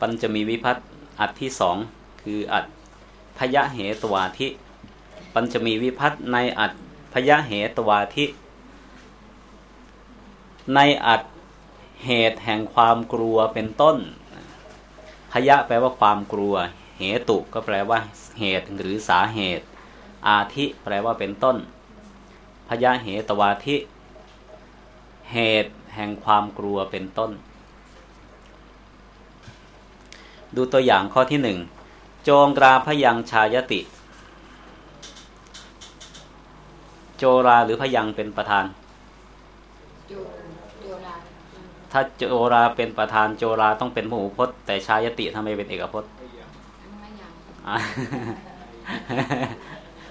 ปัญจะมีวิพัตอัดที่สองคืออัดพยะเหตวาธิปัญจะมีวิพัตในอัดพยะเหตวาธิในอัดเหตุแห่งความกลัวเป็นต้น พยะแปลว่าความกลัว เหตุก็แปลว่าเหตุหรือสาเหตุ อาทิแปลว่าเป็นต้น พยะเหตวาธิเหตุแห่งความกลัวเป็นต้น ดูตัวอย่างข้อที่หนึ่งโจงราพยังชายติ โจราหรือพยังเป็นประธาน ถ้าโจราเป็นประธานโจราต้องเป็นพหูพจน์แต่ชายติทำไมเป็นเอกพจน์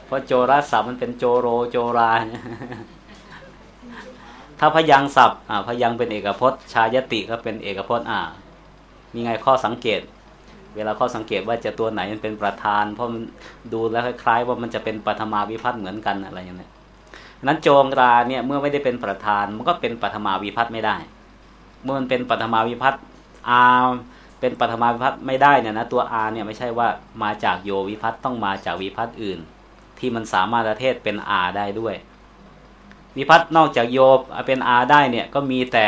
เพราะโจราศัพท์มันเป็นโจโรโจราถ้าพยังศัพท์อ่าพยังเป็นเอกพจน์ ชายติก็เป็นเอกพจน์อ่ามีไงข้อสังเกต เวลาเข้อสังเกตว่าจะตัวไหนมันเป็นประธาน เพราะมันดูแล้วคล้ายๆว่ามันจะเป็นปฐมาวิพัฒน์เหมือนกันอะไรอย่างนี้นั้นโจงราเนี่ยเมื่อไม่ได้เป็นประธานมันก็เป็นปฐมาวิพัฒน์ไม่ได้ เมื่อมันเป็นปฐมาวิพัฒน์อาเป็นปฐมาวิพัฒน์ไม่ได้เนี่ยนะตัวอาเนี่ยไม่ใช่ว่ามาจากโยวิพัฒน์ต้องมาจากวิพัฒน์อื่น ที่มันสามารถประเทศเป็นอาได้ด้วย วิพัฒน์นอกจากโยเป็นอาได้เนี่ยก็มีแต่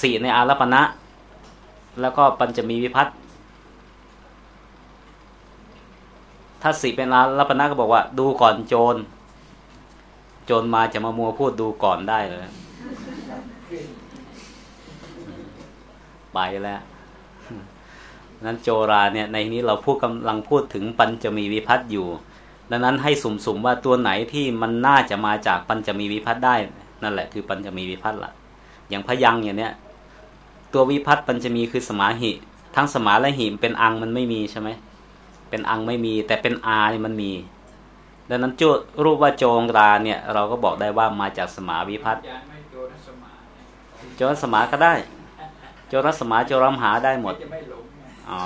สี่ในอารปณะแล้วก็ปัญจะมีวิพัฒน์ ถ้าสี่เป็นอารปณะก็บอกว่า ดูก่อนโจร โจรมาจะมามัวพูดดูก่อนได้เลยไปแล้วนั้นโจราเนี่ยในนี้เราพูดกำลังพูดถึงปัญจะมีวิพัฒน์อยู่ ดังนั้นให้สุ่มๆว่าตัวไหนที่มันน่าจะมาจากปัญจมีวิพัฒน์ได้ นั่นแหละคือปัญจมีวิพัฒน์ละอย่างพยังอย่างเนี้ยตัววิพัฒน์ปัญจมีคือสมาหิ ทั้งสมาและหิมเป็นอังมันไม่มีใช่ไหม เป็นอังไม่มี แต่เป็นอานี่มันมี ดังนั้นจุรูปว่าโจงราเนี่ย เราก็บอกได้ว่ามาจากสมาวิพัฒน์โจรสมาก็ได้ โจรสมาโจรมหาได้หมดอ๋อ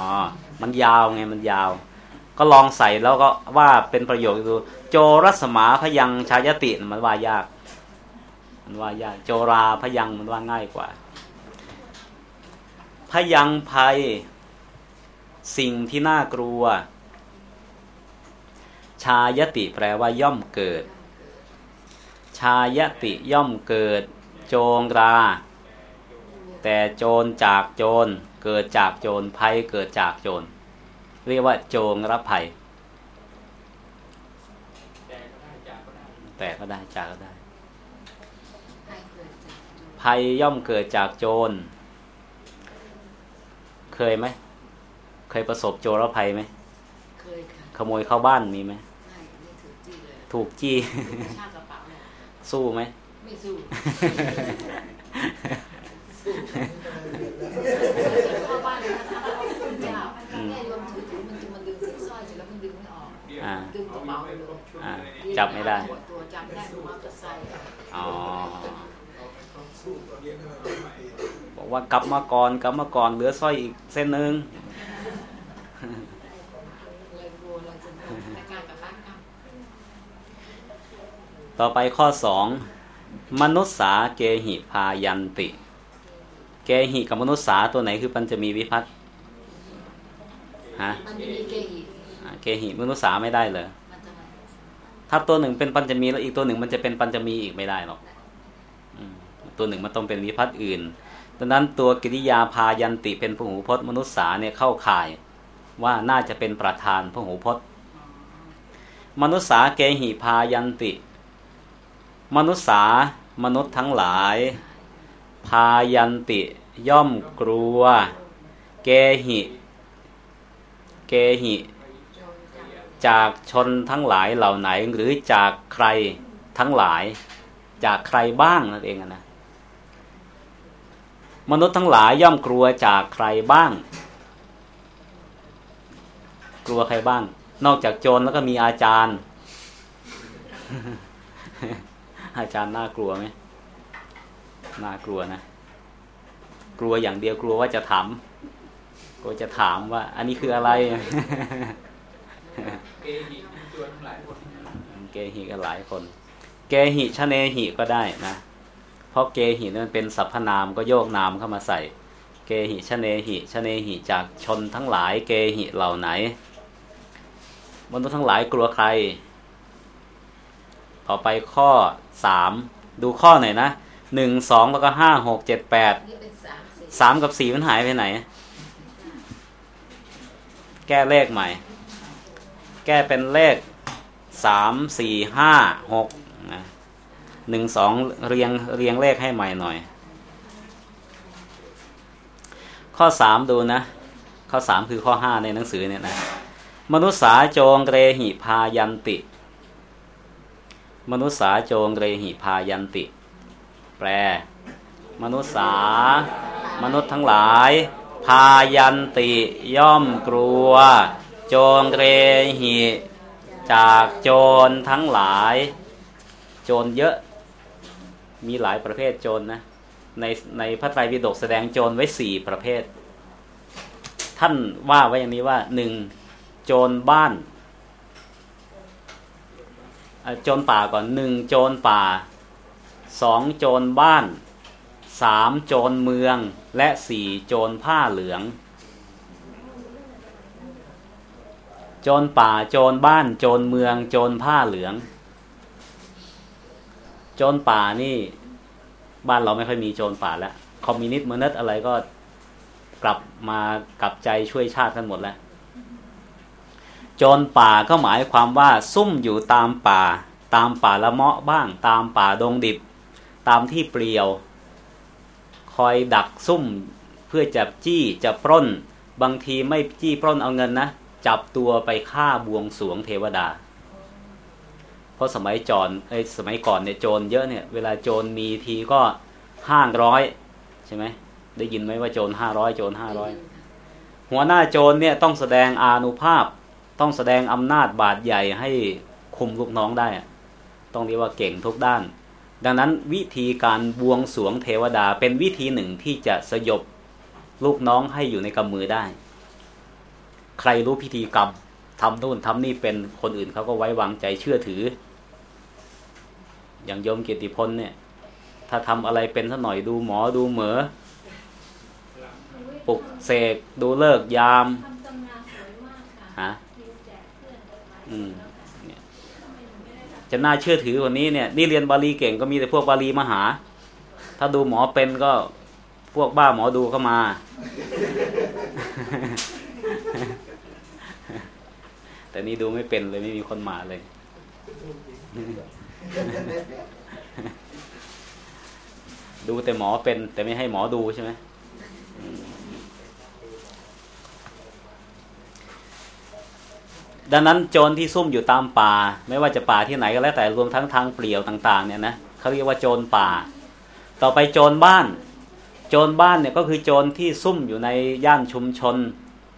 มันยาวไงมันยาว ก็ลองใส่แล้วก็ว่าเป็นประโยชน์ดูโจรสมาพยังชายติมันว่ายาก มันว่ายาก โจราพยังมันว่าง่ายกว่าพยังภัย สิ่งที่น่ากลัว ชายติแปลว่าย่อมเกิด ชายติย่อมเกิด โจงรา แต่โจรจากโจร เกิดจากโจรภัยเกิดจากโจร เรียกว่าโจงรับภัย แต่ก็ได้จากก็ได้ ภัยย่อมเกิดจากโจร เคยไหม เคยประสบโจรภัยไหม เคยค่ะ ขโมยเข้าบ้านมีไหม ถูกจี้สู้ไหมไม่สู้เข้าบ้านแม่โยมถือถือมันจะมาดึงสร้อยเสร็จแล้วมันดึงไม่ออกดึงกระเป๋าเลยจับไม่ได้ตัวจับไม่ได้มอเตอร์ไซค์อ๋อบอกว่ากลับมาก่อนกลับมาก่อนเหลือสร้อยอีกเส้นหนึ่ง ต่อไปข้อสองมนุษสาเกหิพายันติ เกหิกับมนุษสาตัวไหนคือปัญจะมีวิพัฒน์ฮะเกหิมนุษย์สาไม่ได้เลยถ้าตัวหนึ่งเป็นปัญจมีแล้วอีกตัวหนึ่งมันจะเป็นปัญจมีอีกไม่ได้หรอกตัวหนึ่งมันต้องเป็นวิพัฒน์อื่นดังนั้นตัวกิริยาพายันติเป็นพหูพจน์มนุษย์สาเนี่ยเข้าข่ายว่าน่าจะเป็นประธานพหูพจน์ มนุษย์สาเกหิพายันติ มนุษย์สามนุษย์ทั้งหลาย พายันติย่อมกลัว เกหิ เกหิ จากชนทั้งหลายเหล่าไหน หรือจากใครทั้งหลาย จากใครบ้างนั่นเองนะมนุษย์ทั้งหลายย่อมกลัวจากใครบ้าง กลัวใครบ้าง นอกจากโจรแล้วก็มีอาจารย์ อาจารย์น่ากลัวไหมน่ากลัวนะ กลัวอย่างเดียวกลัวว่าจะถามก็จะถามว่า อันนี้คืออะไรเกหิหลายคนเกหิก็หลายคน เกหิชเนหิก็ได้นะเพราะเกหินั้นเป็นสรรพนามก็โยกนามเข้ามาใส่ เกหิชเนหิชเนหิจากชนทั้งหลายเกหิเหล่าไหนมนุษย์ทั้งหลายกลัวใคร ต่อไปข้อ สามดูข้อหน่อยนะหนึ่งสองแล้วก็ห้าหกเจ็ดแปดสามกับสี่มันหายไปไหน แก้เลขใหม่ แก้เป็นเลขสามสี่ห้าหกหนึ่งสองเรียงเรียงเลขให้ใหม่หน่อย ข้อสามดูนะ ข้อสามคือข้อห้าในหนังสือเนี่ยนะ มนุษสาโจงเรหิพายันติ มนุษสาโจงเรหิพายันติ แปล มนุษสามนุษย์ทั้งหลาย พายันติย่อมกลัว โจงเรหิ จากโจรทั้งหลาย โจรเยอะ มีหลายประเภทโจรนะ ในในพระไตรปิฎกแสดงโจรไว้สี่ประเภท ท่านว่าไว้อย่างนี้ว่าหนึ่งโจรบ้าน โจรป่าก่อนหนึ่งโจรป่าสองโจรบ้านสามโจรเมืองและสี่โจรผ้าเหลือง โจรป่าโจรบ้านโจรเมือง โจรผ้าเหลือง โจรป่านี่ บ้านเราไม่ค่อยมีโจรป่าแล้วคอมมิวนิสต์มนุษย์อะไรก็กลับมากลับใจช่วยชาติกันหมดแล้ว จรป่าก็หมายความว่าซุ่มอยู่ตามป่า ตามป่าละเมาะบ้าง ตามป่าดงดิบ ตามที่เปลี่ยว คอยดักซุ่มเพื่อจะจี้จะปล้น บางทีไม่จี้ปล้นเอาเงินนะ จับตัวไปฆ่าบวงสวงเทวดา เพราะสมัยจอนไอ้สมัยก่อนเนี่ยโจรเยอะเนี่ยเวลาโจรมีทีก็ห้าร้อยใช่ไหมได้ยินไหมว่าโจรห้าร้อยโจรห้าร้อยหัวหน้าโจรเนี่ยต้องแสดงอานุภาพ ต้องแสดงอำนาจบาดใหญ่ให้คุมลูกน้องได้ ต้องเรียกว่าเก่งทุกด้าน ดังนั้นวิธีการบวงสวงเทวดาเป็นวิธีหนึ่งที่จะสยบลูกน้องให้อยู่ในกำมือได้ ใครรู้พิธีกรรมทำนู่นทำนี่เป็นคนอื่นเขาก็ไว้วางใจเชื่อถือ อย่างโยมเกียรติพลเนี่ย ถ้าทำอะไรเป็นสักหน่อยดูหมอดูเหมอปลุกเสกดูเลิกยามฮะ อืมจะน่าเชื่อถือคนนี้เนี่ย นี่เรียนบาลีเก่งก็มีแต่พวกบาลีมหา ถ้าดูหมอเป็นก็พวกบ้าหมอดูเข้ามา แต่นี่ดูไม่เป็นเลยไม่มีคนมาเลย ดูแต่หมอเป็น แต่ไม่ให้หมอดูใช่ไหม ดังนั้นโจรที่ซุ่มอยู่ตามป่า ไม่ว่าจะป่าที่ไหนก็แล้วแต่รวมทั้งทางเปลี่ยวต่าง ๆ เนี่ยนะเขาเรียกว่าโจรป่า ต่อไปโจรบ้าน โจรบ้านเนี่ยก็คือโจรที่ซุ่มอยู่ในย่านชุมชน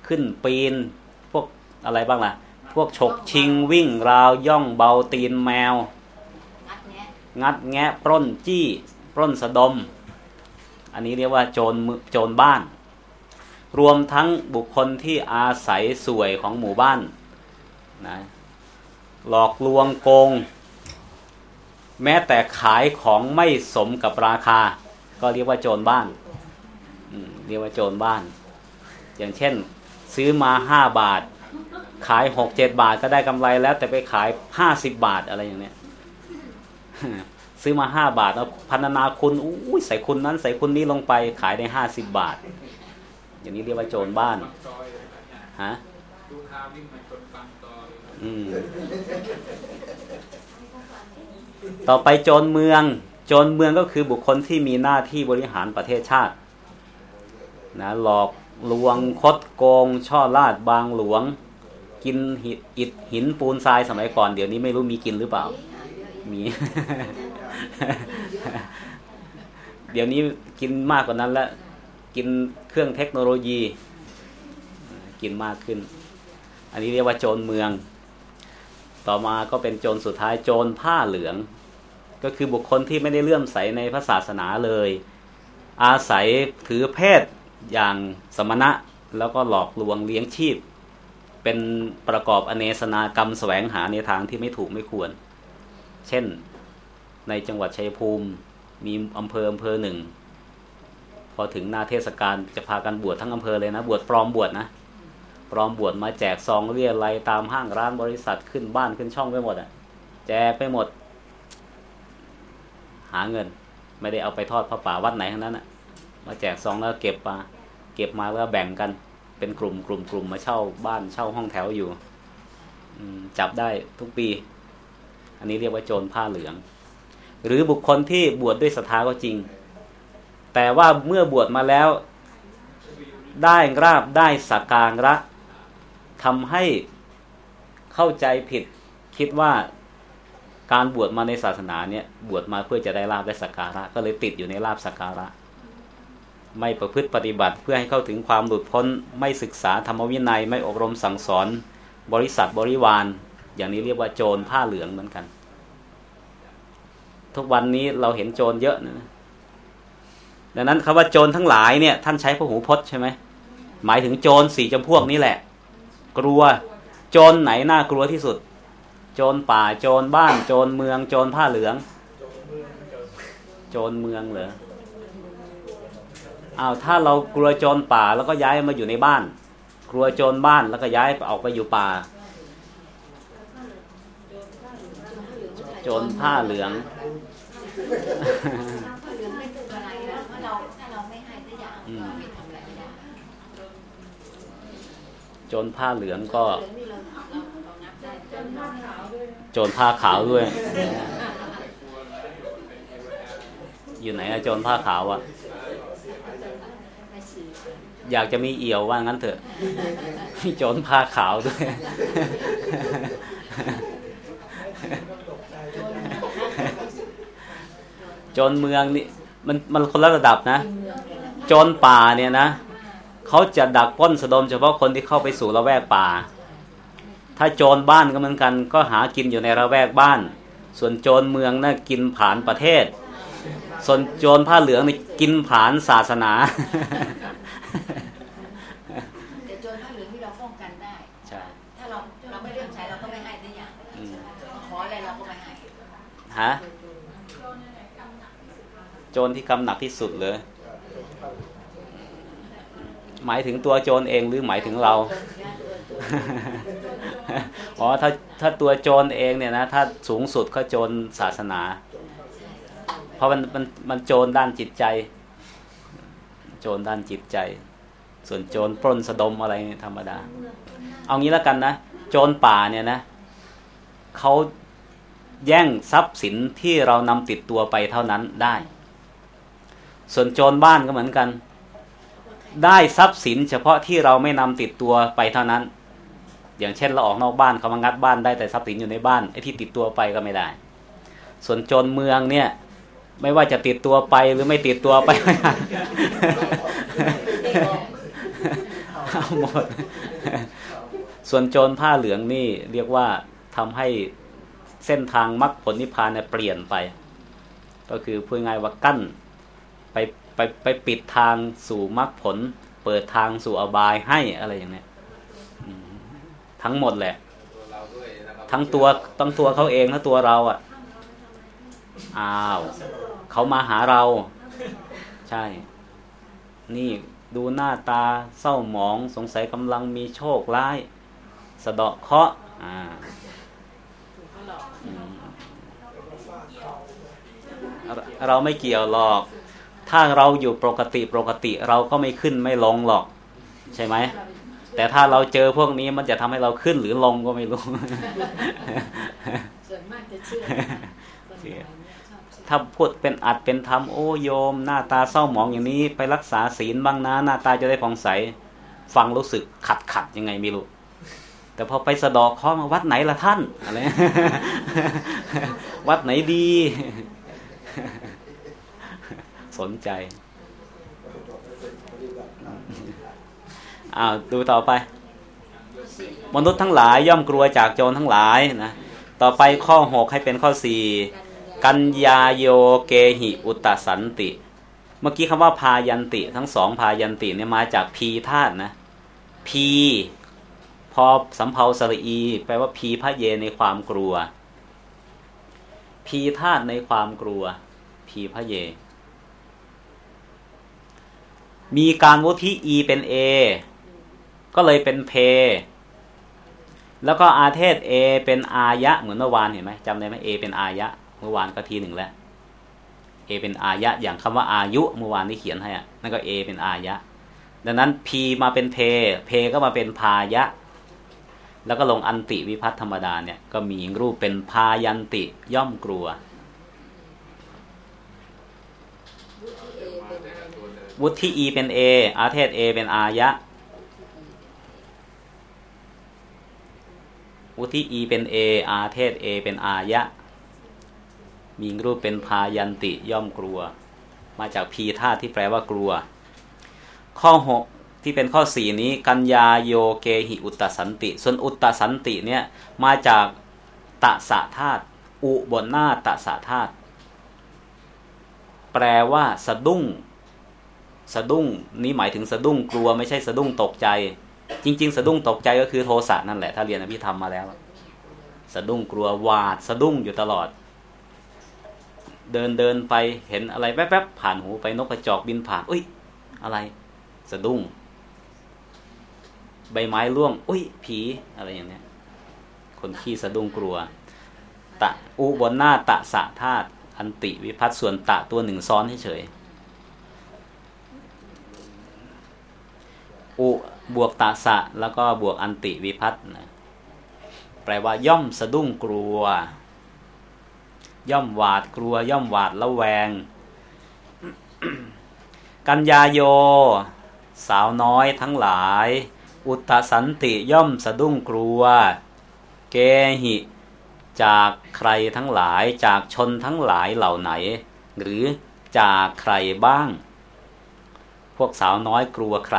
ขึ้นปีน พวกอะไรบ้างล่ะ พวกฉกชิงวิ่งราวย่องเบาตีนแมว งัดแงะปล้นจี้ปล้นสะดม อันนี้เรียกว่าโจรโจรบ้าน รวมทั้งบุคคลที่อาศัยสวยของหมู่บ้าน นะหลอกลวงโกง แม้แต่ขายของไม่สมกับราคา ก็เรียกว่าโจรบ้านเรียกว่าโจรบ้าน อย่างเช่น ซื้อมาห้าบาท ขายหกเจ็ดบาทก็ได้กำไรแล้ว แต่ไปขายห้าสิบบาทอะไรอย่างเนี้ยซื้อมาห้าบาทแล้วพันนาคุณอุ้ยใส่คุณนั้นใส่คุณนี้ลงไปขายได้ห้าสิบบาท อย่างนี้เรียกว่าโจรบ้านฮะ ต่อไปโจรเมือง โจรเมืองก็คือบุคคลที่มีหน้าที่บริหารประเทศชาติ นะหลอกลวงคดโกง ช่อลาดบางหลวง กินหินหินปูนทรายสมัยก่อน เดี๋ยวนี้ไม่รู้มีกินหรือเปล่า มี เดี๋ยวนี้กินมากกว่านั้นแล้ว กินเครื่องเทคโนโลยี กินมากขึ้น อันนี้เรียกว่าโจรเมือง ต่อมาก็เป็นโจรสุดท้ายโจรผ้าเหลือง ก็คือบุคคลที่ไม่ได้เลื่อมใสในพระศาสนาเลย อาศัยถือเพศอย่างสมณะแล้วก็หลอกลวงเลี้ยงชีพ เป็นประกอบอเนสนากรรมแสวงหาในทางที่ไม่ถูกไม่ควร เช่นในจังหวัดชัยภูมิมีอำเภออำเภอหนึ่งพพอถึงหน้าเทศกาลจะพากันบวชทั้งอำเภอเลยนะ บวชปลอมบวชนะ ปลอมบวชมาแจกซองเรียอะไรตามห้างร้านบริษัทขึ้นบ้านขึ้นช่องไปหมดอะ แจกไปหมด หาเงิน ไม่ได้เอาไปทอดพระป่าวัดไหนทั้งนั้นอะ มาแจกซองแล้วเก็บมาเก็บมาแล้วแบ่งกัน เป็นกลุ่มกลุ่มกลุ่มมาเช่าบ้านเช่าห้องแถวอยู่จับได้ทุกปี อันนี้เรียกว่าโจรผ้าเหลือง หรือบุคคลที่บวชดด้วยศรัทธาก็จริง แต่ว่าเมื่อบวชมาแล้วได้ราบได้สักการะ ทำให้เข้าใจผิดคิดว่าการบวชมาในศาสนาเนี่ย บวชมาเพื่อจะได้ลาบได้สักการะ ก็เลยติดอยู่ในลาบสักการะ ไม่ประพฤติปฏิบัติเพื่อให้เข้าถึงความหลุดพ้น ไม่ศึกษาธรรมวินัย ไม่อบรมสั่งสอน บริษัทบริวาร อย่างนี้เรียกว่าโจรผ้าเหลืองเหมือนกัน ทุกวันนี้เราเห็นโจรเยอะนะดังนั้นคำว่าโจรทั้งหลายเนี่ย ท่านใช้พระหูพจน์ใช่ไหมหมายถึงโจรสี่จำพวกนี้แหละ กลัว โจรไหนน่ากลัวที่สุด โจรป่าโจรบ้าน โจรเมือง โจรผ้าเหลือง โจรเมืองเหรออ้าวถ้าเรากลัวโจรป่าแล้วก็ย้ายมาอยู่ในบ้าน กลัวโจรบ้านแล้วก็ย้ายออกไปอยู่ป่า โจรผ้าเหลืองโจรผ้าเหลืองก็ โจรผ้าขาวด้วย อยู่ไหนอะโจรผ้าขาวอะอยากจะมีเอี่ยวว่างั้นเถอะมีโจรผ้าขาวด้วยโจรเมืองนี่มันมันคนละระดับนะโจรป่าเนี่ยนะ เขาจะดักป้นสะดมเฉพาะคนที่เข้าไปสู่ละแวกป่า ถ้าโจรบ้านก็เหมือนกัน ก็หากินอยู่ในระแวกบ้าน ส่วนโจรเมืองนะ่ะกินผ่านประเทศ ส่วนโจรผ้าเหลืองนี่กินผ่านศาสนาแต่โจรผ้าเหลืองที่เราป้องกันได้ใช่ถ้าเราเราไม่เลื่อมใช้เราก็ไม่ให้ได้อย่างขออะไรเราก็ไม่ให้ฮะโจรที่กำหนักที่สุดเลย หมายถึงตัวโจรเองหรือหมายถึงเรา อ๋อถ้าถ้าตัวโจรเองเนี่ยนะ ถ้าสูงสุดก็โจรศาสนา เพราะมันมันมันโจรด้านจิตใจ โจรด้านจิตใจ ส่วนโจรปล้นสะดมอะไรธรรมดา เอางี้แล้วกันนะ โจรป่าเนี่ยนะเขาแย่งทรัพย์สินที่เรานำติดตัวไปเท่านั้นได้ ส่วนโจรบ้านก็เหมือนกัน ได้ทรัพย์สินเฉพาะที่เราไม่นำติดตัวไปเท่านั้น อย่างเช่นเราออกนอกบ้านเขามางัดบ้านได้แต่ทรัพย์สินอยู่ในบ้านไอ้ที่ติดตัวไปก็ไม่ได้ ส่วนโจรเมืองเนี่ย ไม่ว่าจะติดตัวไปหรือไม่ติดตัวไปเอาหมด ส่วนโจรผ้าเหลืองนี่เรียกว่าทำให้เส้นทางมรรคผลนิพพานเนี่ยเปลี่ยนไป ก็คือพูดง่ายว่ากั้นไป ไปไปปิดทางสู่มรรคผล เปิดทางสู่อบายให้อะไรอย่างเนี้ยทั้งหมดแหละ ทั้งตัวต้องตัวเขาเองและตัวเราอะอ้าวเขามาหาเรา ใช่ นี่ดูหน้าตาเศร้าหมองสงสัยกำลังมีโชคร้าย สะเดาะเคาะอ่าเราไม่เกี่ยวหรอก ถ้าเราอยู่ปกติปกติเราก็ไม่ขึ้นไม่ลงหรอก ใช่ไหมแต่ถ้าเราเจอพวกนี้มันจะทำให้เราขึ้นหรือลงก็ไม่รู้ส่วนมากจะเชื่อถ้าพูดเป็นอัดเป็นธรรมโอ้โยม หน้าตาเศร้าหมองอย่างนี้ไปรักษาศีลบ้างนะหน้าตาจะได้ผ่องใส ฟังรู้สึกขัดขัดยังไงไม่รู้แต่พอไปสะดอกข้อมาวัดไหนละท่านอะไรวัดไหนดี สนใจอ้าวดูต่อไป มนุษย์ทั้งหลายย่อมกลัวจากโจรทั้งหลายนะต่อไปข้อหกให้เป็นข้อสี่กัญญาโยเกหิอุตสันติ เมื่อกี้คำว่าพายันติ ทั้งสองพายันติเนี่ยมาจากพีธาตุนะพีพอสำเพาสระอี แปลว่าพีพระเยในความกลัว พีธาตุในความกลัว พีพระเย มีการวุฒิ e เป็น a ก็เลยเป็นเพ แล้วก็อาเทศ a เป็นอายะ เหมือนเมื่อวานเห็นไหมจำได้ไหม a เป็นอายะ เมื่อวานก็ทีหนึ่งแล้ว a เป็นอายะ อย่างคำว่าอายุ เมื่อวานที่เขียนให้อะนั่นก็ a เป็นอายะ ดังนั้น p มาเป็นเพ เพก็มาเป็นพายะ แล้วก็ลงอันติวิพัฒธรรมดาเนี่ย ก็มีรูปเป็นพายันติย่อมกลัว วุฒิ e เป็น a อาเทศ a เป็นอายะ วุฒิ e เป็น a อาเทศ a เป็นอายะ มีรูปเป็นพายันติย่อมกลัว มาจากพีธาที่แปลว่ากลัว ข้อ 6 ที่เป็นข้อ 4 นี้ กัญญาโยเกหิอุตตสันติ ส่วนอุตตสันติเนี่ยมาจากตะสะธาตุอุบนหน้าตะสะธาตุแปลว่าสะดุ้ง สะดุ้งนี้หมายถึงสะดุ้งกลัวไม่ใช่สะดุ้งตกใจ จริง ๆ สะดุ้งตกใจก็คือโทสะนั่นแหละ ถ้าเรียนอภิธรรมมาแล้ว สะดุ้งกลัวหวาด สะดุ้งอยู่ตลอด เดินเดินไปเห็นอะไรแป๊บๆผ่านหูไปนกกระจอกบินผ่านอุ้ย อะไร สะดุ้ง ใบไม้ร่วง อุ้ยผีอะไรอย่างเนี้ย คนขี้สะดุ้งกลัว ตะอุบนหน้าตะสะธาตุอันติวิพัตส่วนตะตัวหนึ่งซ้อนเฉย อุบวกตาสะ แล้วก็บวกอันติวิพัตนะแปลว่าย่อมสะดุ้งกลัว ย่อมหวาดกลัว ย่อมหวาดละแวง กัญญาโย สาวน้อยทั้งหลาย อุตสันติย่อมสะดุ้งกลัว เกหิ จากใครทั้งหลายจากชนทั้งหลายเหล่าไหน หรือจากใครบ้าง พวกสาวน้อยกลัวใคร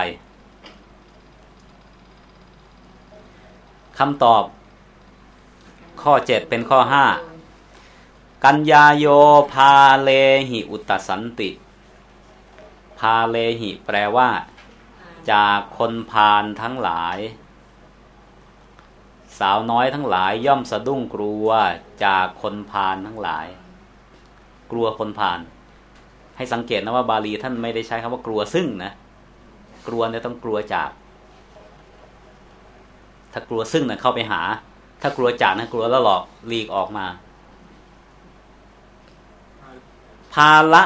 คำตอบ ข้อเจ็ดเป็นข้อห้ากัญญาโยพาเลหิอุตสันติ พาเลหิแปลว่า จากคนพาลทั้งหลาย สาวน้อยทั้งหลายย่อมสะดุ้งกลัวจากคนพาลทั้งหลาย กลัวคนพาลให้สังเกตนะว่าบาลีท่านไม่ได้ใช้คำว่ากลัวซึ่งนะ กลัวเนี่ยต้องกลัวจาก ถ้ากลัวซึ่งนะเข้าไปหา ถ้ากลัวจากนะกลัวแล้วหลอกหลีกออกมา ภาละ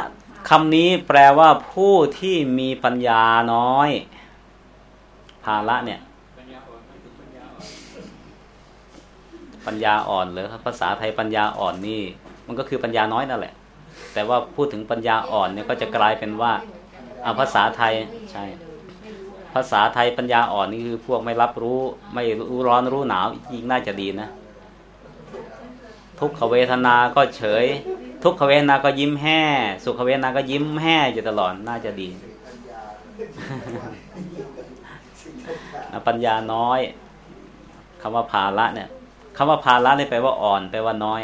คำนี้แปลว่าผู้ที่มีปัญญาน้อย ภาละเนี่ย ปัญญาอ่อนหรือภาษาไทยปัญญาอ่อนนี่ มันก็คือปัญญาน้อยนั่นแหละ แต่ว่าพูดถึงปัญญาอ่อนเนี่ยก็จะกลายเป็นว่าเอาภาษาไทยใช่ ภาษาไทยปัญญาอ่อนนี่คือพวกไม่รับรู้ไม่รู้ร้อนรู้หนาวยิ่งน่าจะดีนะ ทุกขเวทนาก็เฉย ทุกขเวทนาก็ยิ้มแห่สุขเวทนาก็ยิ้มแห่อยู่ตลอดน่าจะดีปัญญาน้อยคำว่าภาละเนี่ยคำว่าภาละนี่แปลว่าอ่อนแปลว่าน้อย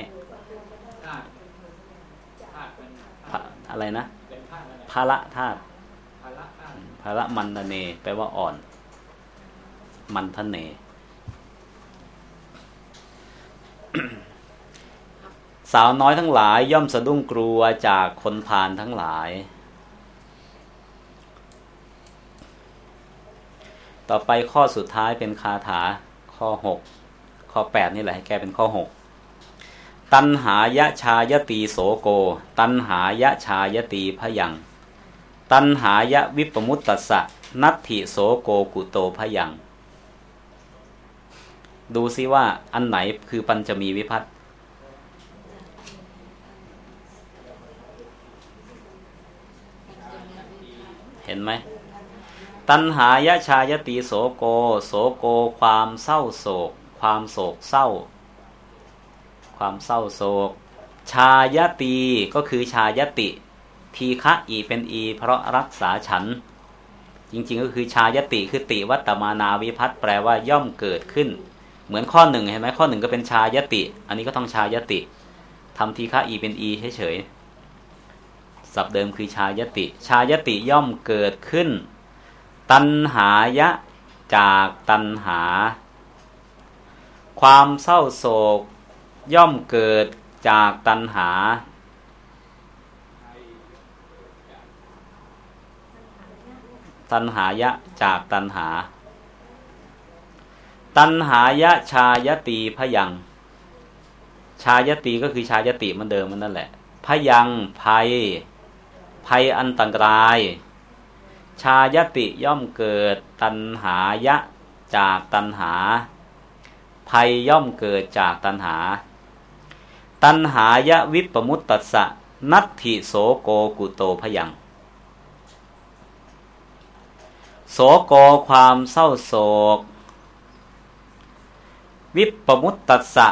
อะไรนะภาละธาตุ ภระมันเน แปลว่าอ่อน มันทะเน สาวน้อยทั้งหลาย ย่อมสะดุ้งกลัวจากคนผ่านทั้งหลาย ต่อไปข้อสุดท้ายเป็นคาถาข้อหกข้อแปดนี่แหละให้แกเป็นข้อหกตันหายะชายตีโสโก ตันหายะชายตีพยัง ตันหายะวิปมุตตสะ นัตถิโสโกกุโตพยัง ดูซิว่าอันไหนคือปัญจะมีวิพัตเห็นไหม ตันหายะชายตีโสโก โสโกความเศร้าโศก ความโศกเศร้า ความเศร้าโศก ชายตีก็คือชายติ ทีฆะอีเป็นอี เพราะรักษาฉัน จริง ๆ ก็คือชายติคือติวัตมานาวิพัตแปลว่าย่อมเกิดขึ้น เหมือนข้อหนึ่งเห็นไหมข้อหนึ่งก็เป็นชายติ อันนี้ก็ต้องชายติทำทีฆะอีเป็นอีเฉยๆสับเดิมคือชายติ ชายติย่อมเกิดขึ้น ตัณหายะจากตัณหา ความเศร้าโศกย่อมเกิดจากตัณหา ตันหายะจากตันหา ตันหายะชายตีพยัง ชายตีก็คือชายติมันเดิมมันนั่นแหละ พยังภัย ภัยอันตราย ชายติย่อมเกิดตันหายะจากตันหา ภัยย่อมเกิดจากตันหา ตันหายะวิปมุตตสสะนัตถิโสโกกุโตพยัง โสโกความเศร้าโศก วิปปมุตตัสสะ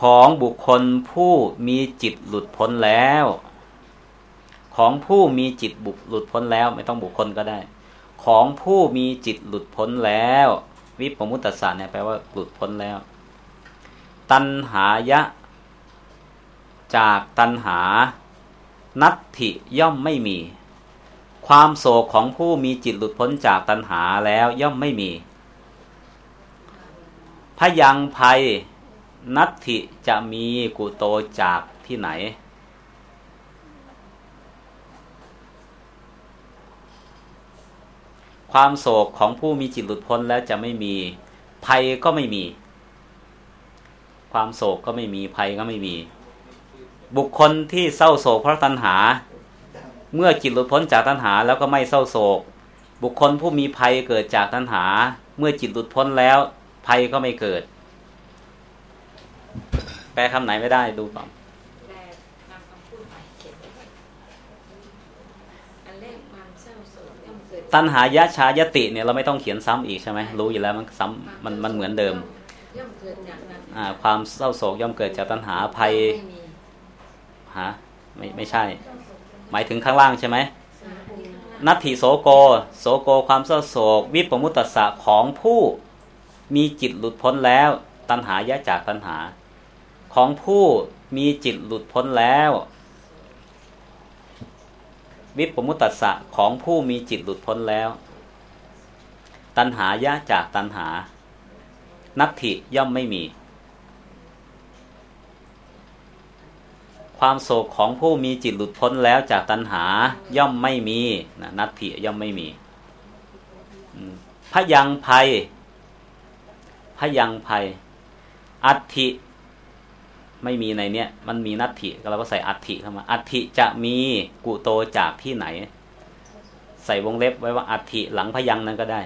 ของบุคคลผู้มีจิตหลุดพ้นแล้ว ของผู้มีจิตบุหลุดพ้นแล้ว ไม่ต้องบุคคลก็ได้ ของผู้มีจิตหลุดพ้นแล้ว วิปมุตตสสะเนี่ยแปลว่าหลุดพ้นแล้ว ตัณหายะ จากตัณหา นัตถิย่อมไม่มี ความโศกของผู้มีจิตหลุดพ้นจากตัณหาแล้วย่อมไม่มี พยังภัยนัตถิจะมีกุโตจากที่ไหน ความโศกของผู้มีจิตหลุดพ้นแล้วจะไม่มี ภัยก็ไม่มี ความโศกก็ไม่มีภัยก็ไม่มี บุคคลที่เศร้าโศกเพราะตัณหา เมื่อจิตหลุดพ้นจากตัณหาแล้วก็ไม่เศร้าโศก บุคคลผู้มีภัยเกิดจากตัณหา เมื่อจิตหลุดพ้นแล้ว ภัยก็ไม่เกิด แปลคำไหนไม่ได้ดูก่อนตัณหายะชายติเนี่ยเราไม่ต้องเขียนซ้ำอีกใช่ไหมรู้อยู่แล้วมันซ้ำมันมันเหมือนเดิมความเศร้าโศกย่อมเกิดจากตัณหาภัยฮะไม่ไม่ใช่ หมายถึงข้างล่างใช่ไหมนัตถิโสโก โสโกความเศร้าโศก วิปมุตตสะของผู้มีจิตหลุดพ้นแล้ว ตัณหายะจากตัณหา ของผู้มีจิตหลุดพ้นแล้ว วิปมุตตสะของผู้มีจิตหลุดพ้นแล้ว ตัณหายะจากตัณหา นัตถิย่อมไม่มี ความโศกของผู้มีจิตหลุดพ้นแล้วจากตัณหาย่อมไม่มีนะนัตถิย่อมไม่มีพยังภัยพยังภัย อัตถิไม่มีในเนี้ยมันมีนัตถิเราก็ใส่อัตถิเข้ามาอัตถิจะมีกุโตจากที่ไหน ใส่วงเล็บไว้ว่าอัตถิหลังพยังนั้นก็ได้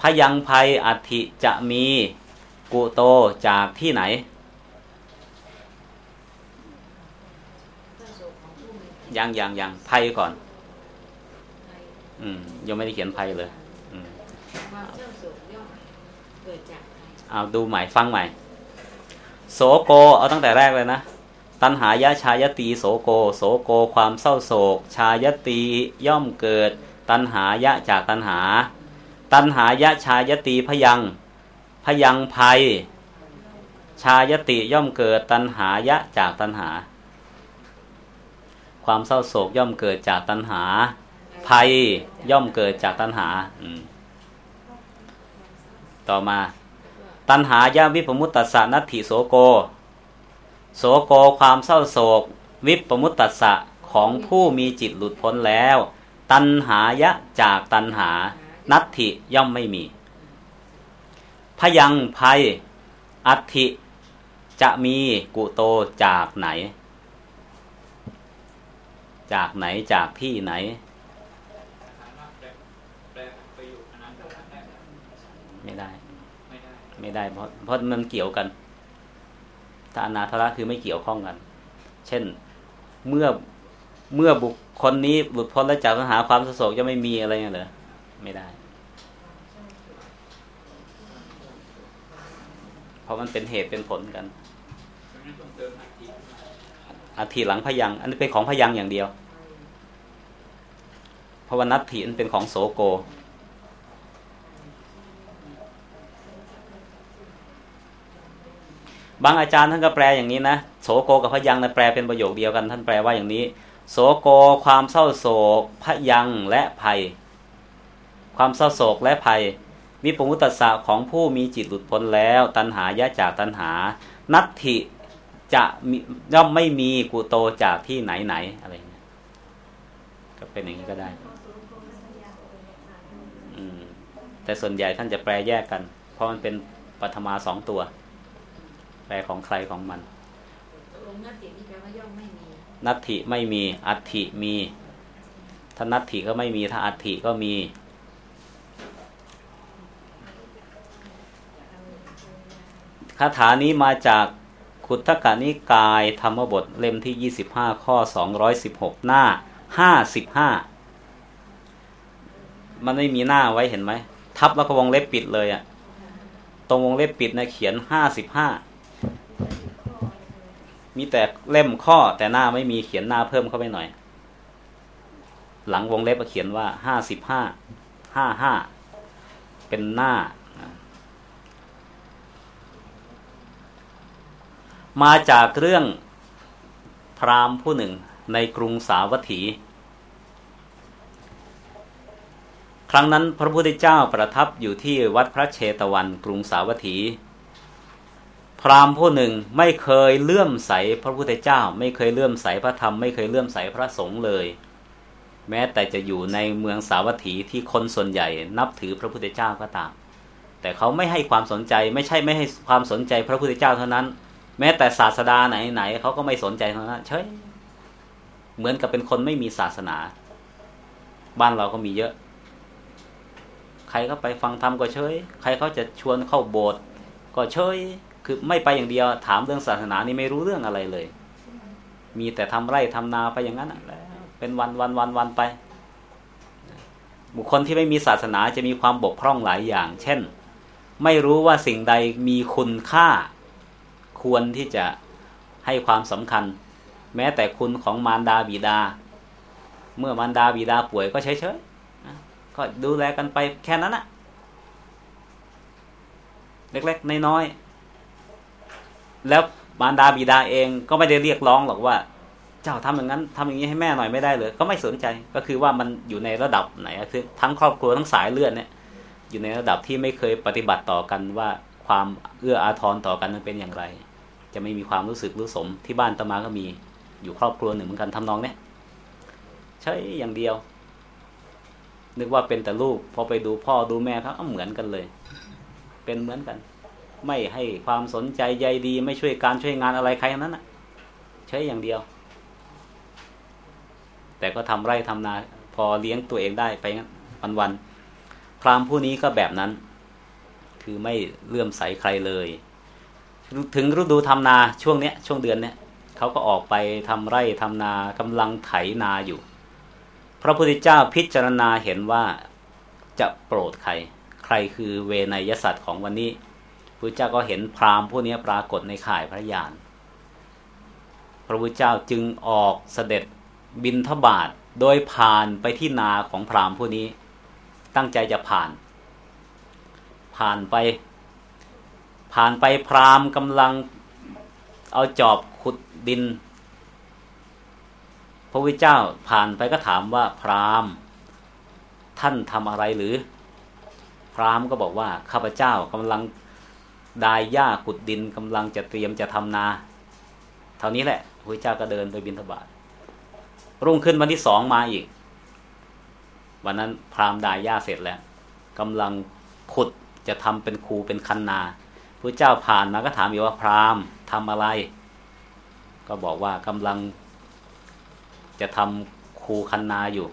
พยังภัยอัตถิจะมีกุโตจากที่ไหน ยังยังยังไพ่ก่อน อืมยังไม่ได้เขียนไพ่เลย อืมเอาดูใหม่ฟังใหม่ โสโก เอาตั้งแต่แรกเลยนะ ตัณหายะชายตีโสโก โสโกความเศร้าโศก ชายตีย่อมเกิด ตัณหายะจากตัณหา ตัณหายะชายตีพยังพยังภัย ชายติย่อมเกิดตัณหายะจากตัณหา ความเศร้าโศกย่อมเกิดจากตัณหา ภัยย่อมเกิดจากตัณหาต่อมา ตัณหายาวิปมุตตสะนัตถิโสโก โสโกความเศร้าโศก วิปมุตตสะของผู้มีจิตหลุดพ้นแล้ว ตัณหายะจากตัณหา นัตถิย่อมไม่มี พยังภัย อัตถิจะมีกุโตจากไหน จากไหนจากที่ไหน ไม่ได้ ไม่ได้ เพราะเพราะมันเกี่ยวกันถ้าอนาทระคือไม่เกี่ยวข้องกัน เช่นเมื่อเมื่อบุคคลนี้หลุดพ้นแล้วจากปัญหาความสโศกจะไม่มีอะไรเงี้ยเหรอไม่ได้ เพราะมันเป็นเหตุเป็นผลกัน อาทิหลังพยัง อันนี้เป็นของพยังอย่างเดียวพราะว่านัตถิมันเป็นของโสโก บางอาจารย์ท่านก็แปลอย่างนี้นะโสโกกับพยังนะแปลเป็นประโยคเดียวกัน ท่านแปลว่าอย่างนี้ โสโกความเศร้าโศกพยังและภัย ความเศร้าโศกและภัยวิปมุตตสะของผู้มีจิตหลุดพ้นแล้ว ตัณหายะจากตัณหา นัตถิ จะย่อมไม่มีกุโตจากที่ไหนไหนอะไรเงี้ยก็เป็นอย่างนี้ก็ได้แต่ส่วนใหญ่ท่านจะแปลแยกกัน เพราะมันเป็นปัทมาสองตัว แปลของใครของมันนัตถินี่แปลว่าย่อมไม่มีนัตถิไม่มี อัตถิมี ถ้านัตถิก็ไม่มี ถ้าอัตถิก็มีคาถานี้มาจาก ขุทกานิกายธรรมบทเล่มที่ 25 ข้อ 216 หน้า 55 มันไม่มีหน้าไว้เห็นไหม ทับแล้วก็วงเล็บปิดเลยอะตรงวงเล็บปิดนะเขียน 55 มีแต่เล่มข้อแต่หน้าไม่มีเขียนหน้าเพิ่มเข้าไปหน่อย หลังวงเล็บเขียนว่า 55 55 เป็นหน้า มาจากเรื่องพราหมณ์ผู้หนึ่งในกรุงสาวัตถี ครั้งนั้นพระพุทธเจ้าประทับอยู่ที่วัดพระเชตวันกรุงสาวัตถี พราหมณ์ผู้หนึ่งไม่เคยเลื่อมใสพระพุทธเจ้า ไม่เคยเลื่อมใสพระธรรมไม่เคยเลื่อมใสพระสงฆ์เลย แม้แต่จะอยู่ในเมืองสาวัตถีที่คนส่วนใหญ่นับถือพระพุทธเจ้าก็ตาม แต่เขาไม่ให้ความสนใจไม่ใช่ไม่ให้ความสนใจพระพุทธเจ้าเท่านั้น แม้แต่ศาสดาไหนไหนเขาก็ไม่สนใจเท่านั้นเฉยเหมือนกับเป็นคนไม่มีศาสนา บ้านเราก็มีเยอะ ใครก็ไปฟังธรรมก็เฉย ใครเขาจะชวนเข้าโบสถ์ก็เฉยคือไม่ไปอย่างเดียวถามเรื่องศาสนานี่ไม่รู้เรื่องอะไรเลย มีแต่ทำไร่ทำนาไปอย่างนั้นแล้วเป็นวันวันวันวันไป บุคคลที่ไม่มีศาสนาจะมีความบกพร่องหลายอย่าง เช่น ไม่รู้ว่าสิ่งใดมีคุณค่า ควรที่จะให้ความสำคัญ แม้แต่คุณของมารดาบิดา เมื่อมารดาบิดาป่วยก็เฉยๆก็ดูแลกันไปแค่นั้นนะเล็กๆน้อยๆแล้วมารดาบิดาเองก็ไม่ได้เรียกร้องหรอกว่า เจ้าทำอย่างนั้นทำอย่างนี้ให้แม่หน่อยไม่ได้เลยก็ไม่สนใจก็คือว่ามันอยู่ในระดับไหนคือทั้งครอบครัวทั้งสายเลือดเนี่ย อยู่ในระดับที่ไม่เคยปฏิบัติต่อกันว่าความเอื้ออาทรต่อกันนั้นเป็นอย่างไร จะไม่มีความรู้สึกรู้สมที่บ้านตมาก็มีอยู่ครอบครัวหนึ่งเหมือนกันทำนองเนี้ยใช่อย่างเดียว นึกว่าเป็นแต่ลูกพอไปดูพ่อดูแม่เขาเหมือนกันเลย เป็นเหมือนกัน ไม่ให้ความสนใจใยดี ไม่ช่วยการช่วยงานอะไรใครทั้งนั้นนะใช่อย่างเดียว แต่ก็ทำไร่ทำนา พอเลี้ยงตัวเองได้ไปวันวันพรามผู้นี้ก็แบบนั้น คือไม่เลื่อมใสใครเลย ถึงฤดูทำนาช่วงเนี้ยช่วงเดือนเนี้ยเขาก็ออกไปทำไร่ทำนากำลังไถนาอยู่ พระพุทธเจ้าพิจารณาเห็นว่าจะโปรดใคร ใครคือเวนยสัตว์ของวันนี้พระเจ้าก็เห็นพราหมณ์ผู้นี้ปรากฏในข่ายพระยาน พระพุทธเจ้าจึงออกเสด็จบินทบาทโดยผ่านไปที่นาของพราหมณ์ผู้นี้ ตั้งใจจะผ่าน ผ่านไป ผ่านไปพรามกำลังเอาจอบขุดดิน พระวิเจ้าผ่านไปก็ถามว่าพรามท่านทำอะไรหรือ พรามก็บอกว่าข้าพเจ้ากำลังดายหญ้าขุดดินกำลังจะเตรียมจะทำนา เท่านี้แหละพระเจ้าก็เดินไปบินทบาทรุ่งขึ้นวันที่สองมาอีก วันนั้นพรามดายหญ้าเสร็จแล้วกำลังขุดจะทำเป็นคูเป็นคันนา พระเจ้าผ่านมาก็ถามอยู่ว่าพราหมณ์ทำอะไร ก็บอกว่ากำลังจะทำคูคันนาอยู่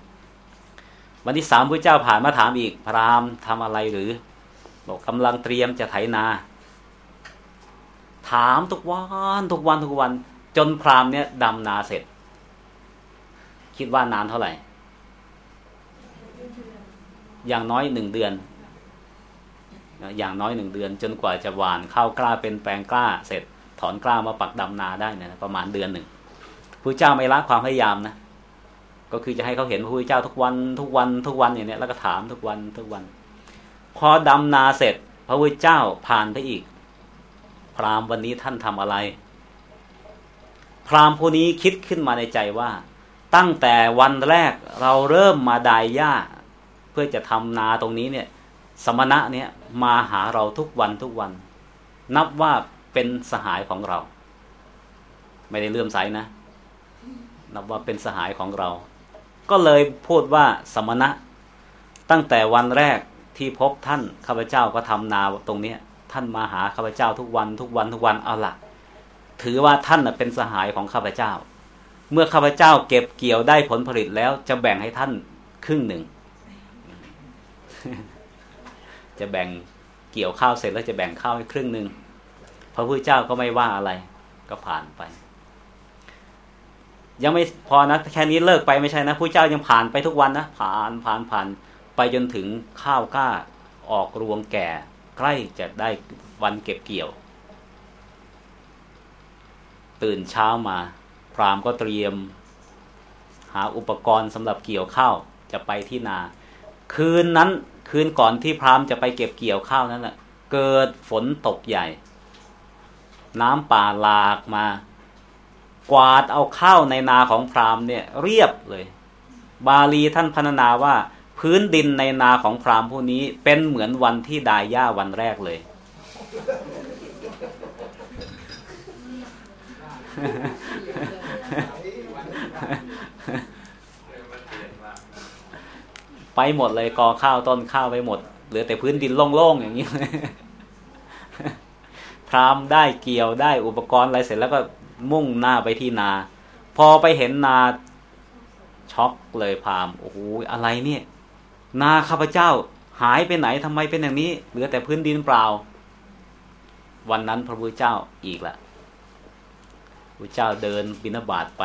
วันที่สามพระเจ้าผ่านมาถามอีก พราหมณ์ทำอะไรหรือ บอกกำลังเตรียมจะไถนา ถามทุกวันทุกวันทุกวัน จนพราหมณ์เนี่ยดำนาเสร็จ คิดว่านานเท่าไหร่ อย่างน้อยหนึ่งเดือน อย่างน้อยหนึ่งเดือน จนกว่าจะหวานข้าวกล้าเป็นแปลงกล้าเสร็จถอนกล้ามาปักดำนาได้นะประมาณเดือนหนึ่งพระเจ้าไม่ละความพยายามนะก็คือจะให้เขาเห็นพระพุทธเจ้าทุกวันทุกวันทุกวันอย่างนี้แล้วก็ถามทุกวันทุกวัน พอดำนาเสร็จ พระพุทธเจ้าผ่านไปอีก พราหมณ์วันนี้ท่านทำอะไร พราหมณ์ผู้นี้คิดขึ้นมาในใจว่า ตั้งแต่วันแรกเราเริ่มมาดายหญ้า เพื่อจะทำนาตรงนี้เนี่ย สมณะเนี่ยมาหาเราทุกวันทุกวัน นับว่าเป็นสหายของเรา ไม่ได้เลื่อมใสนะ นับว่าเป็นสหายของเรา ก็เลยพูดว่าสมณะ ตั้งแต่วันแรกที่พบท่านข้าพเจ้าก็ทำนาตรงเนี้ยท่านมาหาข้าพเจ้าทุกวันทุกวันทุกวันเอาละถือว่าท่านเป็นสหายของข้าพเจ้า เมื่อข้าพเจ้าเก็บเกี่ยวได้ผลผลิตแล้วจะแบ่งให้ท่านครึ่งหนึ่ง จะแบ่งเกี่ยวข้าวเสร็จแล้วจะแบ่งข้าวให้ครึ่งหนึ่งพระพุทธเจ้าก็ไม่ว่าอะไรก็ผ่านไป ยังไม่พอนะแค่นี้เลิกไปไม่ใช่นะพระเจ้ายังผ่านไปทุกวันนะผ่านผ่านผ่านไปจนถึงข้าวกล้าออกรวงแก่ ใกล้จะได้วันเก็บเกี่ยว ตื่นเช้ามา พรามก็เตรียม หาอุปกรณ์สำหรับเกี่ยวข้าวจะไปที่นา คืนนั้น คืนก่อนที่พราหมณ์จะไปเก็บเกี่ยวข้าวนั้นแหละเกิดฝนตกใหญ่ น้ำป่าหลากมา กวาดเอาข้าวในนาของพราหมณ์เนี่ย เรียบเลย บาลีท่านพรรณนาว่า พื้นดินในนาของพราหมณ์ผู้นี้เป็นเหมือนวันที่ดายย่าวันแรกเลย ไปหมดเลยกอข้าวต้นข้าวไปหมดเหลือแต่พื้นดินโล่งๆอย่างนี้พรามได้เกี่ยวได้อุปกรณ์อะไรเสร็จแล้วก็มุ่งหน้าไปที่นา พอไปเห็นนาช็อกเลยพรามโอ้โหอะไรเนี่ย นาข้าพเจ้า หายไปไหนทำไมเป็นอย่างนี้ เหลือแต่พื้นดินเปล่า วันนั้นพระพุทธเจ้าอีกละพระเจ้าเดินบินาบาตไป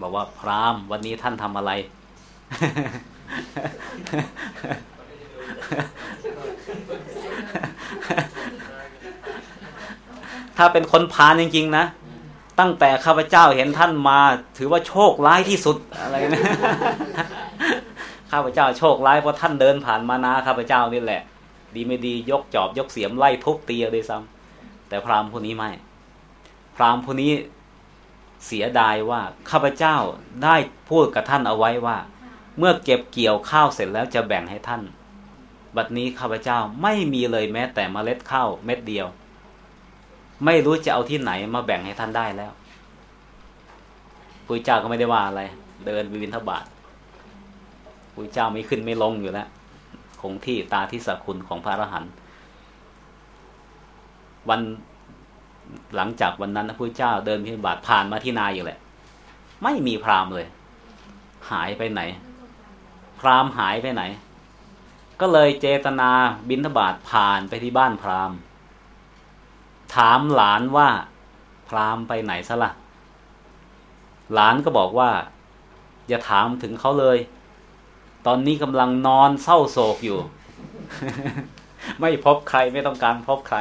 บอกว่าพราหม์วันนี้ท่านทำอะไร ถ้าเป็นคนพาลจริงๆนะ ตั้งแต่ข้าพเจ้าเห็นท่านมา ถือว่าโชคร้ายที่สุดอะไรนะข้าพเจ้าโชคร้ายเพราะท่านเดินผ่านมานาข้าพเจ้านี่แหละ ดีไม่ดียกจอบยกเสียมไล่ทุบตีเลยซ้ำแต่พราหมณ์ผู้นี้ไม่ พราหมณ์ผู้นี้เสียดายว่าข้าพเจ้าได้พูดกับท่านเอาไว้ว่า เมื่อเก็บเกี่ยวข้าวเสร็จแล้วจะแบ่งให้ท่าน บัดนี้ข้าพเจ้าไม่มีเลยแม้แต่เมล็ดข้าวเม็ดเดียว ไม่รู้จะเอาที่ไหนมาแบ่งให้ท่านได้แล้วพุทธเจ้าก็ไม่ได้ว่าอะไร เดินวิวินทบาทพุทธเจ้าไม่ขึ้นไม่ลงอยู่แล้วคงที่ตาที่สักคุณของพระอรหันต์วันหลังจากวันนั้นพระพุทธเจ้าเดินพิบาตผ่านมาที่นาอยู่แหละ ไม่มีพรามเลย หายไปไหน พราหมหายไปไหน ก็เลยเจตนาบินทบาทผ่านไปที่บ้านพราหมถามหลานว่าพราหมไปไหนซะละ่ะ หลานก็บอกว่า อย่าถามถึงเขาเลย ตอนนี้กำลังนอนเศร้าโศกอยู่ ไม่พบใครไม่ต้องการพบใคร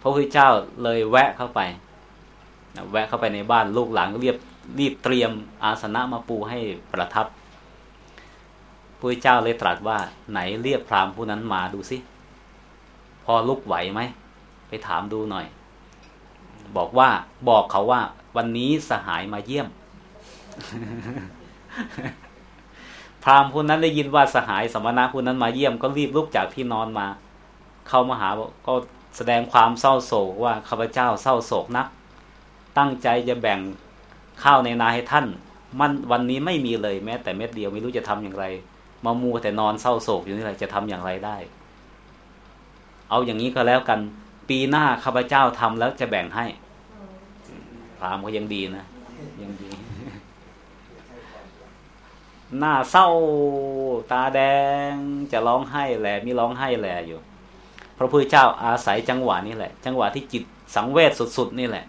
พระพุทธเจ้าเลยแวะเข้าไปแวะเข้าไปในบ้านลูกหลานก็เรียบรีบเตรียมอาสนะมาปูให้ประทับ พระเจ้าเลยตรัสว่าไหนเรียกพราหมณ์ผู้นั้นมาดูสิพอลุกไหวไหมไปถามดูหน่อย บอกว่าบอกเขาว่า วันนี้สหายมาเยี่ยม พราหมณ์ผู้นั้นได้ยินว่าสหายสมณะผู้นั้นมาเยี่ยมก็รีบลุกจากที่นอนมา เข้ามาหาก็แสดงความเศร้าโศกว่าข้าพเจ้าเศร้าโศกนัก ตั้งใจจะแบ่งข้าวในนาให้ท่าน มันวันนี้ไม่มีเลยแม้แต่เม็ดเดียวไม่รู้จะทำอย่างไร มามูแต่นอนเศร้าโศกอยู่นี่แหละจะทำอย่างไรได้ เอาอย่างนี้ก็แล้วกัน ปีหน้าข้าพเจ้าทำแล้วจะแบ่งให้พรามก็ยังดีนะยังดี หน้าเศร้า ตาแดงจะร้องไห้แหละมีร้องไห้แหละอยู่ พระพุทธเจ้าอาศัยจังหวะนี้แหละ จังหวะที่จิตสังเวชสุด ๆ นี่แหละ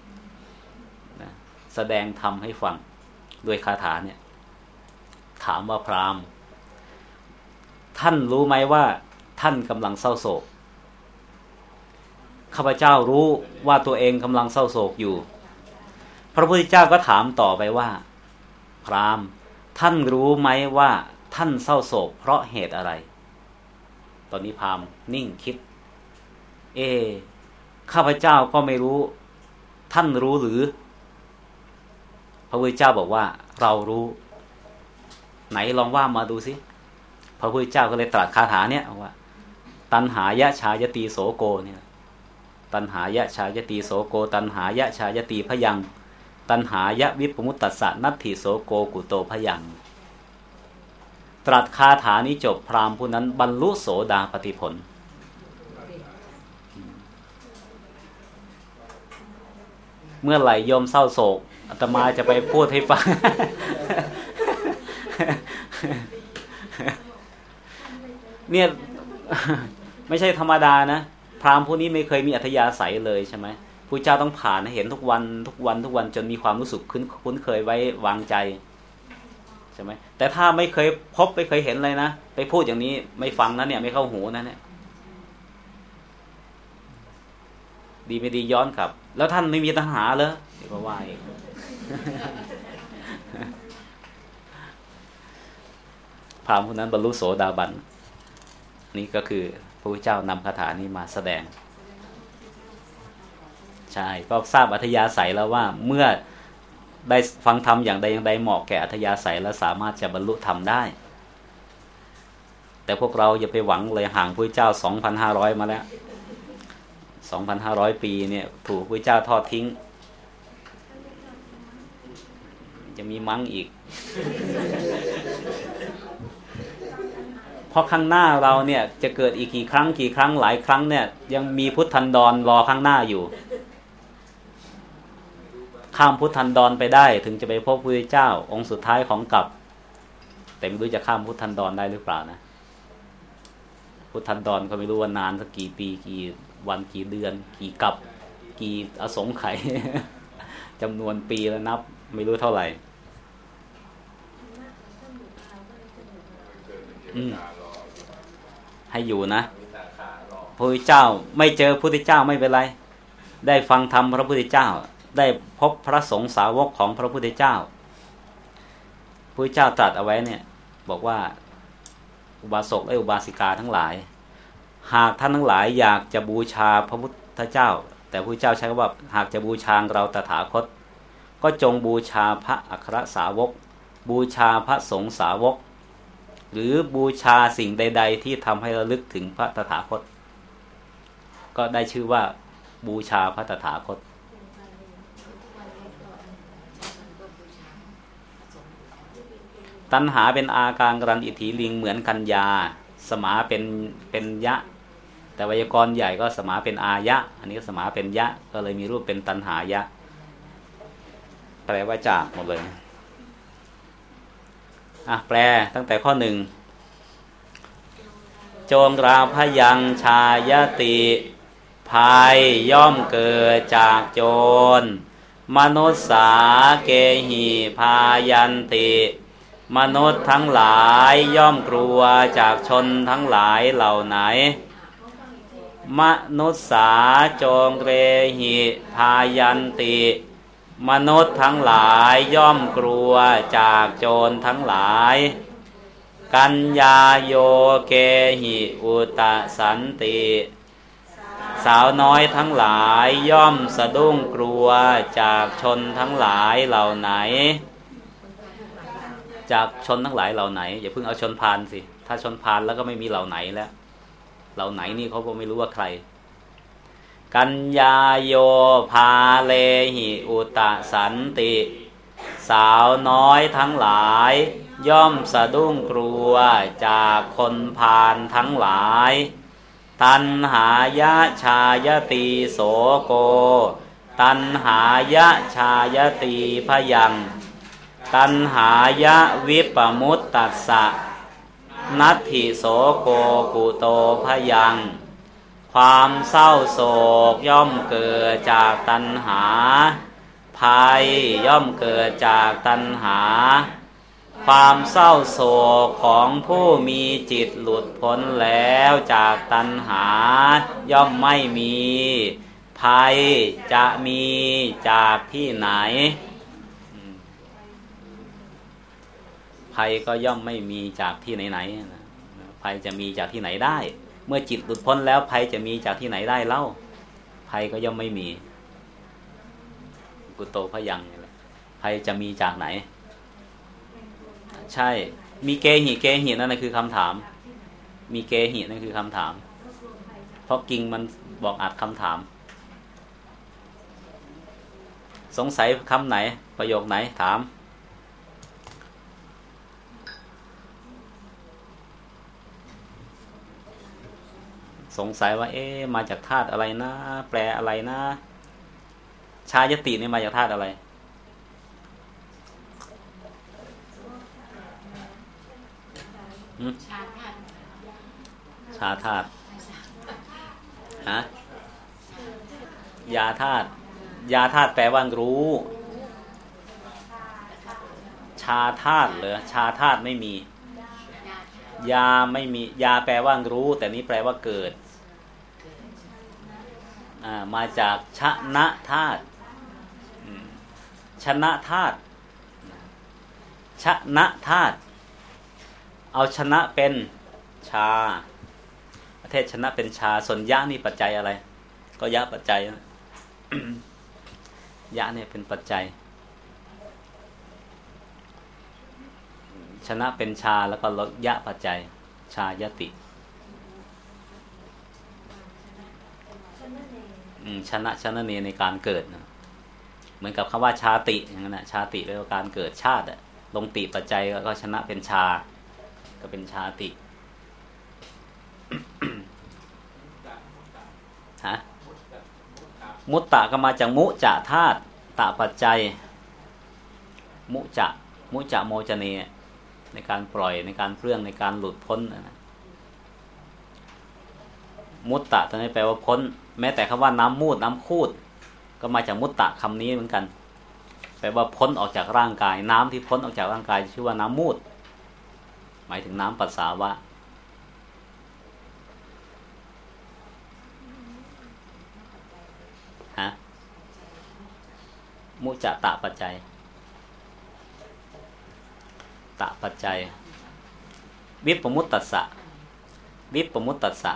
นะแสดงธรรมให้ฟังด้วยคาถาเนี่ย ถามว่าพราหมณ์ ท่านรู้ไหมว่า ท่านกำลังเศร้าโศกข้าพเจ้ารู้ว่าตัวเองกำลังเศร้าโศกอยู่ พระพุทธเจ้าก็ถามต่อไปว่า พราหมณ์ท่านรู้ไหมว่าท่านเศร้าโศกเพราะเหตุอะไร ตอนนี้พรามนิ่งคิด เอ ข้าพเจ้าก็ไม่รู้ ท่านรู้หรือ พระพุทธเจ้าบอกว่า เรารู้ ไหนลองว่ามาดูสิ พระพุทธเจ้าก็เลยตรัสคาถาเนี่ยว่า ตันหายะชายตีโสโกเนี่ยตันหายะชายตีโสโก ตันหายะชายตีพยัง ตัณหายะวิปมุตตสะนัตถิโสโกกุโตพยัง ตรัสคาถานี้จบพราหมณ์ผู้นั้นบรรลุโสดาปฏิผล เมื่อไหร่ยมเศร้าโศกอาตมาจะไปพูดให้ฟัง เนี่ยไม่ใช่ธรรมดานะพราหมณ์ผู้นี้ไม่เคยมีอัธยาศัยเลยใช่ไหมผู้เจ้าต้องผ่านเห็นทุกวันทุกวันทุกวันจนมีความรู้สึกคุ้นคุ้นเคยไว้วางใจใช่ไหมแต่ถ้าไม่เคยพบไม่เคยเห็นเลยนะไปพูดอย่างนี้ไม่ฟังนะเนี่ย ไม่เข้าหูนะเนี่ยดีไม่ดีย้อนกลับ แล้วท่านไม่มีตัณหาเลยเดี๋ยวว่าอีกพรามผู้นั้นบรรลุโสดาบัน นี่ก็คือพระพุทธเจ้านำคาถานี้มาแสดง ใช่ก็ทราบอัธยาศัยแล้วว่าเมื่อได้ฟังธรรมอย่างใดอย่างใดเหมาะแก่อัธยาศัยและสามารถจะบรรลุธรรมได้ แต่พวกเราอย่าไปหวังเลยห่างพระเจ้าสองพันห้าร้อยมาแล้วสองพันห้าร้อยปีเนี่ยถูกพระเจ้าทอดทิ้ง จะมีมั้งอีก ราะข้างหน้าเราเนี่ยจะเกิดอีกกี่ครั้งกี่ครั้งหลายครั้งเนี่ย ยังมีพุทธันดรรอข้างหน้าอยู่ ข้ามพุทธันดรไปได้ ถึงจะไปพบพระเจ้า องค์สุดท้ายของกลับ แต่ไม่รู้จะข้ามพุทธันดรได้หรือเปล่านะ พุทธันดรก็ไม่รู้ว่านานสักกี่ปีกี่วันกี่เดือน กี่กับ กี่อสงไขยจำนวนปีแล้วนับ ไม่รู้เท่าไหร่ ให้อยู่นะพระพุทธเจ้าไม่เจอพระพุทธเจ้าไม่เป็นไร ได้ฟังธรรมพระพุทธเจ้า ได้พบพระสงฆ์สาวกของพระพุทธเจ้าพระเจ้าตรัสเอาไว้เนี่ย บอกว่าอุบาสกและอุบาสิกาทั้งหลาย หากท่านทั้งหลายอยากจะบูชาพระพุทธเจ้า แต่พระเจ้าใช้คำว่าหากจะบูชาเราตถาคต ก็จงบูชาพระอัครสาวก บูชาพระสงฆ์สาวก หรือบูชาสิ่งใด ๆ ที่ทำให้ระลึกถึงพระตถาคต ก็ได้ชื่อว่าบูชาพระตถาคต ตัณหาเป็นอาการกรันอิทธิลิงเหมือนกันยาสมาเป็นเป็นยะ แต่วยากรณ์ใหญ่ก็สมาเป็นอายะ อันนี้สมาเป็นยะ ก็เลยมีรูปเป็นตัณหายะ แปลว่าจากหมดเลย อะแปลตั้งแต่ข้อหนึ่งโจงราพยังชายติภายย่อมเกิดจากโจร มนุษสาเกหีพายันติ มนุษย์ทั้งหลายย่อมกลัวจากชนทั้งหลายเหล่าไหน มนุษย์สาจงเรหิพายันติ มนุษย์ทั้งหลายย่อมกลัวจากโจรทั้งหลาย กัญญาโยเกหิอุตสันติ สาวน้อยทั้งหลายย่อมสะดุ้งกลัวจากชนทั้งหลายเหล่าไหน จากชนทั้งหลายเหล่าไหน อย่าเพิ่งเอาชนพานสิ ถ้าชนพานแล้วก็ไม่มีเหล่าไหนแล้ว เหล่าไหนนี่เขาก็ไม่รู้ว่าใคร กัญญาโยพาเลหิอุตสันติ สาวน้อยทั้งหลาย ย่อมสะดุ้งกลัวจากคนพานทั้งหลาย ตันหายะชายตีโสโก ตันหายะชายตีพยัง ตันหายะวิปมุตตัสสะนัตถิโสโกกุโตพยัง ความเศร้าโศกย่อมเกิดจากตันหา ภัยย่อมเกิดจากตันหา ความเศร้าโศกของผู้มีจิตหลุดพ้นแล้วจากตันหา ย่อมไม่มี ภัยจะมีจากที่ไหน ภัยก็ย่อมไม่มีจากที่ไหนๆภัยจะมีจากที่ไหนได้ เมื่อจิตหลุดพ้นแล้วภัยจะมีจากที่ไหนได้เล่า ภัยก็ย่อมไม่มี กุโตพยังภัยจะมีจากไหน ใช่ มีเกหิเกหินั่นคือคำถาม มีเกหินั่นคือคำถาม เพราะกิ่งมันบอกอัดคำถาม สงสัยคำไหน ประโยคไหนถาม สงสัยว่าเอ๊ะมาจากธาตุอะไรนะ แปลอะไรนะชายตินี่มาจากธาตุอะไรชาธาตุชาธาตุฮะยาธาตุยาธาตุแปลว่ารู้ ชาธาตุเหรอชาธาตุไม่มี ยาไม่มี ยาแปลว่ารู้ แต่นี้แปลว่าเกิด มาจากชนะธาตุชนะธาตุชนะธาตุเอาชนะเป็นชา ประเทศชนะเป็นชาส่วนยะนี่ปัจจัยอะไร ก็ยะปัจจัยยะเนี่ยเป็นปัจจัย ชนะเป็นชาแล้วก็ลดยะปัจจัย ชายติ ชนะชนะเนในการเกิดนะเหมือนกับคำว่าชาติอย่างนั้นนะชาติแปลว่าการเกิดชาติอะลงติปัจจัยก็ชนะเป็นชา ก็เป็นชาติฮะมุตตะก็มาจากมุจะธาตุตะปัจจัย มุจะมุจะโมจเนในการปล่อยในการเปลื้องในการหลุดพ้นนะมุตตะตอนนี้แปลว่าพ้น แม้แต่คำว่าน้ำมูดน้ำคูด ก็มาจากมุตตะคำนี้เหมือนกันแปลว่าพ้นออกจากร่างกาย น้ำที่พ้นออกจากร่างกาย ชื่อว่าน้ำมูด หมายถึงน้ำปัสสาวะ ฮะ มุจะตะปัจจัย ตะปัจจัย วิปมุตตัสสะ วิปมุตตัสสะ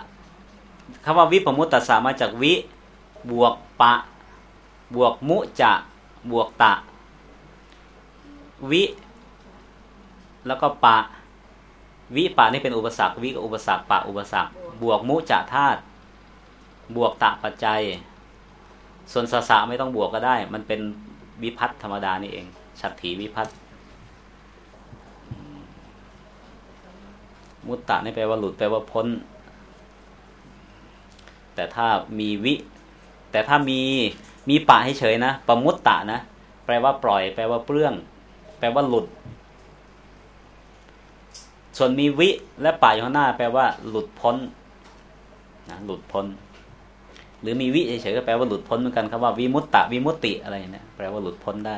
คำว่าวิปมุตตสสะมาจากวิบวกปะ บวกมุจะบวกตะ วิ แล้วก็ปะ วิปะนี่เป็นอุปสรรควิกับอุปสรรคปะอุปสรรคบวกมุจะธาตุบวกตะปัจจัย ส่วนสสะไม่ต้องบวกก็ได้ มันเป็นวิพัฒธรรมดานี่เองฉัตรถีวิพัฒมุตตะนี่แปลว่าหลุดแปลว่าพ้น แต่ถ้ามีวิ แต่ถ้ามีมีปะให้เฉยนะประมุตตะนะ แปลว่าปล่อย แปลว่าเปลื้อง แปลว่าหลุด ส่วนมีวิและปะอยู่ข้างหน้า แปลว่า หลุดพ้นนะหลุดพ้น หรือมีวิเฉยๆก็แปลว่าหลุดพ้นเหมือนกันคำว่าวิมุตตะวิมุตติอะไรเนี่ยแปลว่าหลุดพ้นได้